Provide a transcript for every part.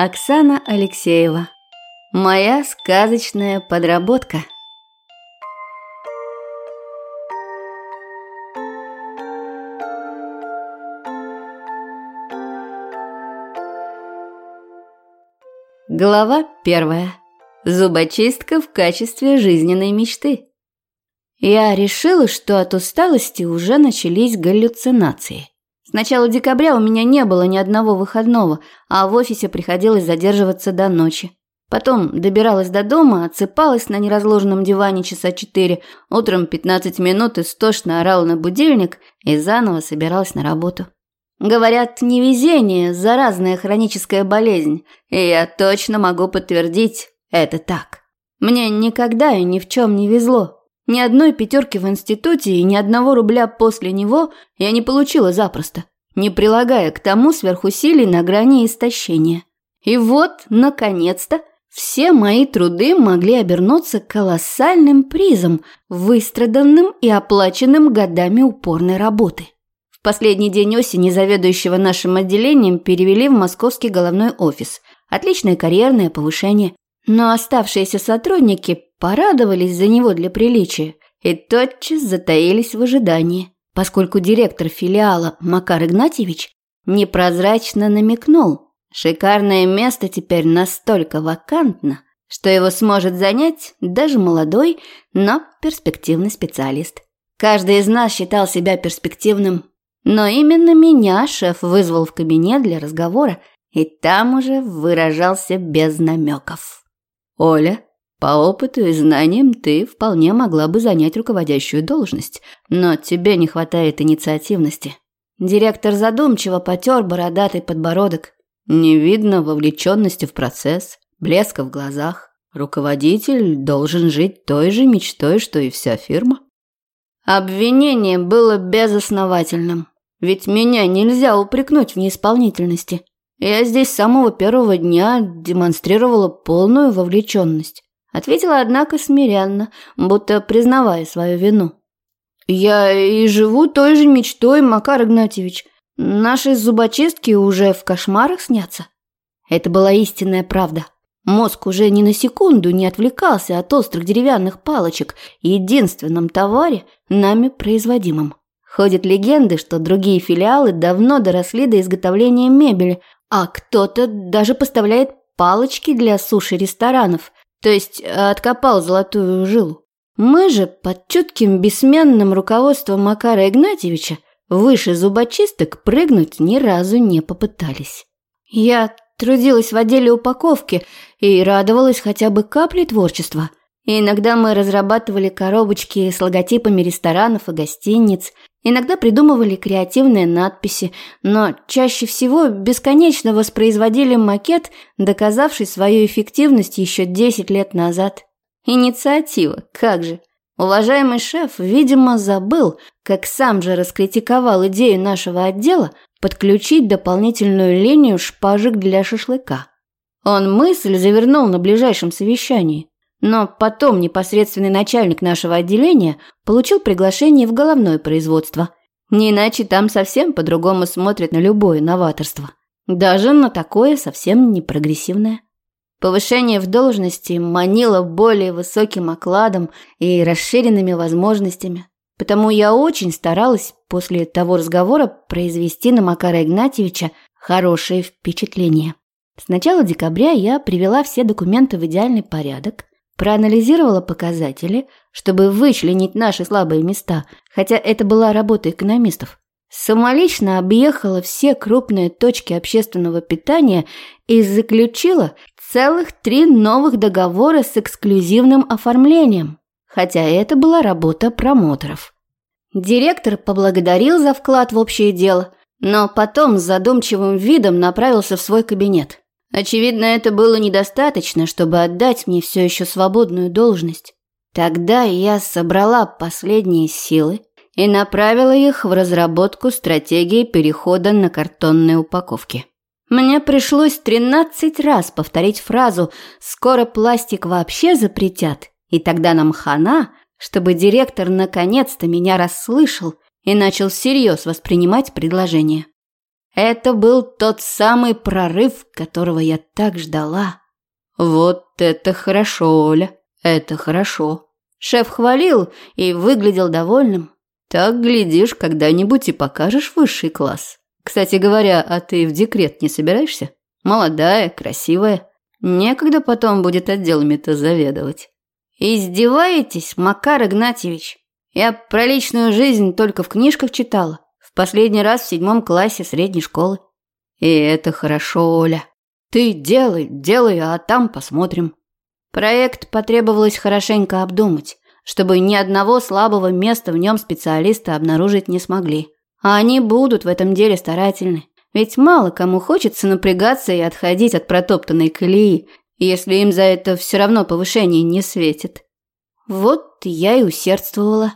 Оксана Алексеева. Моя сказочная подработка. Глава первая. Зубочистка в качестве жизненной мечты. Я решила, что от усталости уже начались галлюцинации. С начала декабря у меня не было ни одного выходного, а в офисе приходилось задерживаться до ночи. Потом добиралась до дома, отсыпалась на неразложенном диване часа четыре, утром 15 минут истошно орала на будильник и заново собиралась на работу. Говорят, невезение – заразная хроническая болезнь, и я точно могу подтвердить, это так. Мне никогда и ни в чем не везло, ни одной пятерки в институте и ни одного рубля после него я не получила запросто, не прилагая к тому сверхусилий на грани истощения. И вот, наконец-то, все мои труды могли обернуться колоссальным призом, выстраданным и оплаченным годами упорной работы. В последний день осени заведующего нашим отделением перевели в московский головной офис. Отличное карьерное повышение. Но оставшиеся сотрудники порадовались за него для приличия и тотчас затаились в ожидании, поскольку директор филиала Макар Игнатьевич непрозрачно намекнул, шикарное место теперь настолько вакантно, что его сможет занять даже молодой, но перспективный специалист. Каждый из нас считал себя перспективным, но именно меня шеф вызвал в кабинет для разговора, и там уже выражался без намеков. «Оля, по опыту и знаниям ты вполне могла бы занять руководящую должность, но тебе не хватает инициативности. Директор задумчиво потер бородатый подбородок. Не видно вовлеченности в процесс, блеска в глазах. Руководитель должен жить той же мечтой, что и вся фирма. Обвинение было безосновательным, ведь меня нельзя упрекнуть в неисполнительности. Я здесь с самого первого дня демонстрировала полную вовлеченность. Ответила, однако, смиренно, будто признавая свою вину. «Я и живу той же мечтой, Макар Игнатьевич. Наши зубочистки уже в кошмарах снятся». Это была истинная правда. Мозг уже ни на секунду не отвлекался от острых деревянных палочек, единственном товаре, нами производимом. Ходят легенды, что другие филиалы давно доросли до изготовления мебели, а кто-то даже поставляет палочки для суши-ресторанов, то есть э, откопал золотую жилу. Мы же под чутким бессменным руководством Макара Игнатьевича выше зубочисток прыгнуть ни разу не попытались. Я трудилась в отделе упаковки и радовалась хотя бы капле творчества. И иногда мы разрабатывали коробочки с логотипами ресторанов и гостиниц, Иногда придумывали креативные надписи, но чаще всего бесконечно воспроизводили макет, доказавший свою эффективность еще 10 лет назад. Инициатива, как же. Уважаемый шеф, видимо, забыл, как сам же раскритиковал идею нашего отдела подключить дополнительную линию шпажек для шашлыка. Он мысль завернул на ближайшем совещании. Но потом непосредственный начальник нашего отделения получил приглашение в головное производство. Не иначе там совсем по-другому смотрят на любое новаторство. Даже на такое совсем не прогрессивное. Повышение в должности манило более высоким окладом и расширенными возможностями. Потому я очень старалась после того разговора произвести на Макара Игнатьевича хорошее впечатление. С начала декабря я привела все документы в идеальный порядок, проанализировала показатели, чтобы вычленить наши слабые места, хотя это была работа экономистов. Самолично объехала все крупные точки общественного питания и заключила целых три новых договора с эксклюзивным оформлением, хотя это была работа промоторов. Директор поблагодарил за вклад в общее дело, но потом с задумчивым видом направился в свой кабинет. Очевидно, это было недостаточно, чтобы отдать мне все еще свободную должность. Тогда я собрала последние силы и направила их в разработку стратегии перехода на картонные упаковки. Мне пришлось 13 раз повторить фразу «скоро пластик вообще запретят, и тогда нам хана», чтобы директор наконец-то меня расслышал и начал всерьез воспринимать предложение. Это был тот самый прорыв, которого я так ждала. Вот это хорошо, Оля, это хорошо. Шеф хвалил и выглядел довольным. Так, глядишь, когда-нибудь и покажешь высший класс. Кстати говоря, а ты в декрет не собираешься? Молодая, красивая. Некогда потом будет отделами-то заведовать. Издеваетесь, Макар Игнатьевич? Я про личную жизнь только в книжках читала. Последний раз в седьмом классе средней школы. И это хорошо, Оля. Ты делай, делай, а там посмотрим. Проект потребовалось хорошенько обдумать, чтобы ни одного слабого места в нем специалисты обнаружить не смогли. А они будут в этом деле старательны. Ведь мало кому хочется напрягаться и отходить от протоптанной колеи, если им за это все равно повышение не светит. Вот я и усердствовала.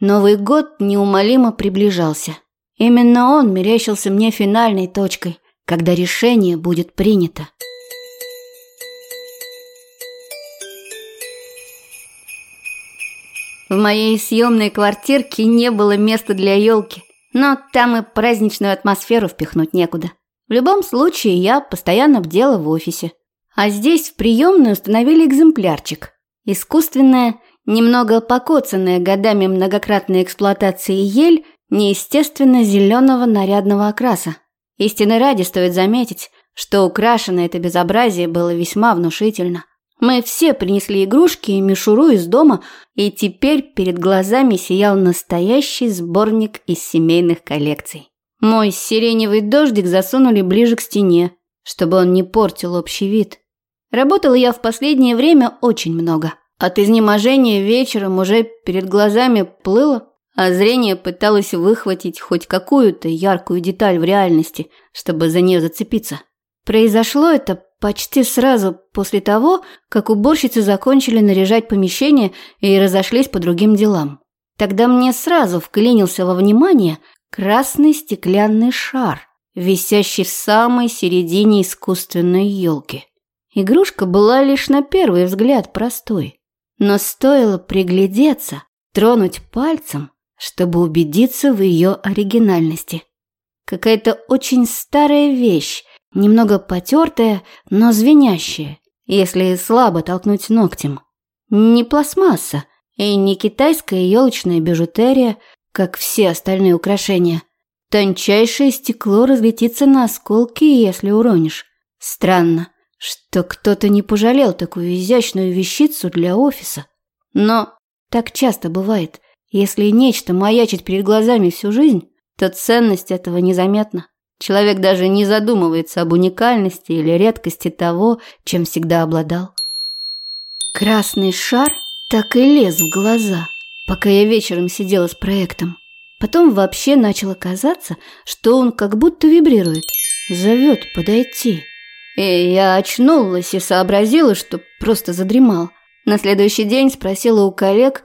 Новый год неумолимо приближался. Именно он мерещился мне финальной точкой, когда решение будет принято. В моей съемной квартирке не было места для елки, но там и праздничную атмосферу впихнуть некуда. В любом случае, я постоянно бдела в офисе. А здесь в приемной установили экземплярчик. Искусственная, немного покоцанная годами многократной эксплуатации ель неестественно зеленого нарядного окраса. Истины ради стоит заметить, что украшено это безобразие было весьма внушительно. Мы все принесли игрушки и мишуру из дома, и теперь перед глазами сиял настоящий сборник из семейных коллекций. Мой сиреневый дождик засунули ближе к стене, чтобы он не портил общий вид. Работала я в последнее время очень много. От изнеможения вечером уже перед глазами плыло, а зрение пыталось выхватить хоть какую-то яркую деталь в реальности, чтобы за нее зацепиться. Произошло это почти сразу после того, как уборщицы закончили наряжать помещение и разошлись по другим делам. Тогда мне сразу вклинился во внимание красный стеклянный шар, висящий в самой середине искусственной елки. Игрушка была лишь на первый взгляд простой, но стоило приглядеться, тронуть пальцем, чтобы убедиться в ее оригинальности. Какая-то очень старая вещь, немного потертая, но звенящая, если слабо толкнуть ногтем. Не пластмасса и не китайская елочная бижутерия, как все остальные украшения. Тончайшее стекло разлетится на осколки, если уронишь. Странно что кто-то не пожалел такую изящную вещицу для офиса. Но так часто бывает. Если нечто маячит перед глазами всю жизнь, то ценность этого незаметна. Человек даже не задумывается об уникальности или редкости того, чем всегда обладал. Красный шар так и лез в глаза, пока я вечером сидела с проектом. Потом вообще начало казаться, что он как будто вибрирует, зовет подойти. И я очнулась и сообразила, что просто задремал. На следующий день спросила у коллег,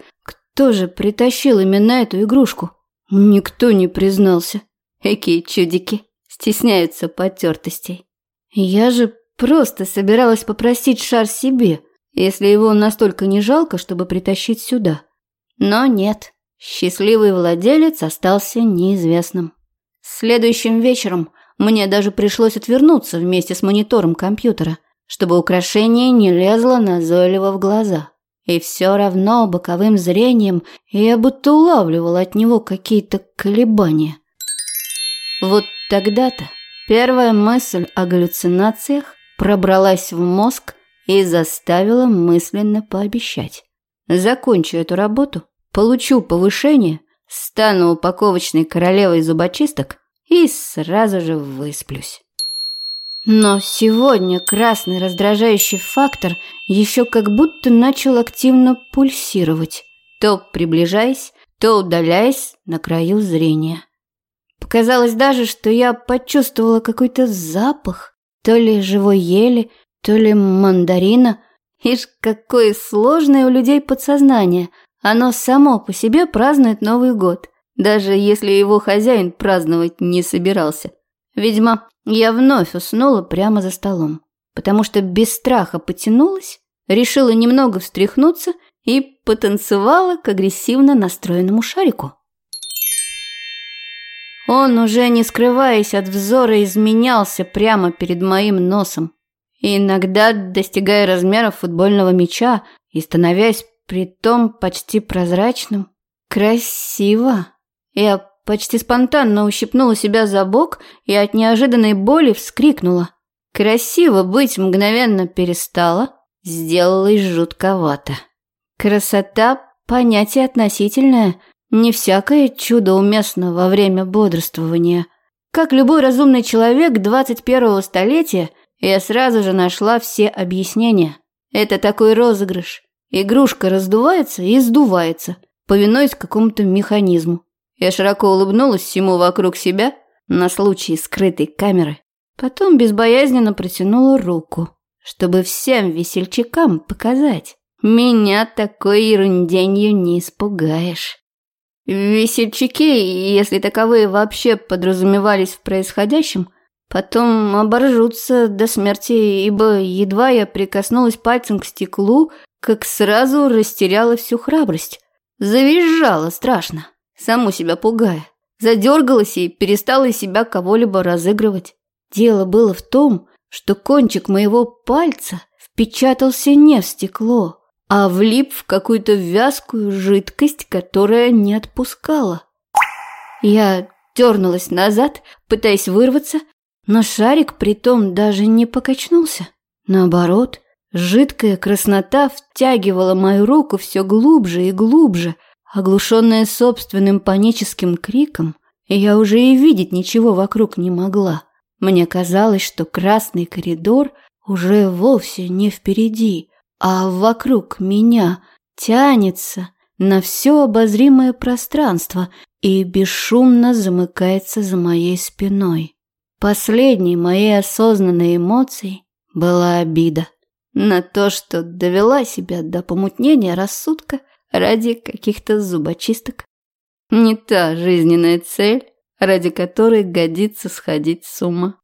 кто же притащил именно эту игрушку. Никто не признался. Какие чудики, стесняются потертостей. Я же просто собиралась попросить шар себе, если его настолько не жалко, чтобы притащить сюда. Но нет, счастливый владелец остался неизвестным. Следующим вечером мне даже пришлось отвернуться вместе с монитором компьютера, чтобы украшение не лезло назойливо в глаза. И все равно боковым зрением я будто улавливала от него какие-то колебания. Вот тогда-то первая мысль о галлюцинациях пробралась в мозг и заставила мысленно пообещать. Закончу эту работу, получу повышение, стану упаковочной королевой зубочисток и сразу же высплюсь. Но сегодня красный раздражающий фактор еще как будто начал активно пульсировать, то приближаясь, то удаляясь на краю зрения. Показалось даже, что я почувствовала какой-то запах, то ли живой ели, то ли мандарина. Ишь, какое сложное у людей подсознание. Оно само по себе празднует Новый год даже если его хозяин праздновать не собирался. Видимо, я вновь уснула прямо за столом, потому что без страха потянулась, решила немного встряхнуться и потанцевала к агрессивно настроенному шарику. Он, уже не скрываясь от взора, изменялся прямо перед моим носом. иногда достигая размеров футбольного мяча и становясь при том почти прозрачным. Красиво. Я почти спонтанно ущипнула себя за бок и от неожиданной боли вскрикнула. Красиво быть мгновенно перестала, сделалось жутковато. Красота – понятие относительное, не всякое чудо уместно во время бодрствования. Как любой разумный человек 21-го столетия, я сразу же нашла все объяснения. Это такой розыгрыш. Игрушка раздувается и сдувается, повинуясь какому-то механизму. Я широко улыбнулась всему вокруг себя на случай скрытой камеры. Потом безбоязненно протянула руку, чтобы всем весельчакам показать. Меня такой ерунденью не испугаешь. Весельчаки, если таковые вообще подразумевались в происходящем, потом оборжутся до смерти, ибо едва я прикоснулась пальцем к стеклу, как сразу растеряла всю храбрость. Завизжала страшно, саму себя пугая. Задергалась и перестала из себя кого-либо разыгрывать. Дело было в том, что кончик моего пальца впечатался не в стекло, а влип в какую-то вязкую жидкость, которая не отпускала. Я дернулась назад, пытаясь вырваться, но шарик притом даже не покачнулся. Наоборот, жидкая краснота втягивала мою руку все глубже и глубже, оглушенная собственным паническим криком, я уже и видеть ничего вокруг не могла. Мне казалось, что красный коридор уже вовсе не впереди, а вокруг меня тянется на все обозримое пространство и бесшумно замыкается за моей спиной. Последней моей осознанной эмоцией была обида на то, что довела себя до помутнения рассудка ради каких-то зубочисток. Не та жизненная цель, ради которой годится сходить с ума.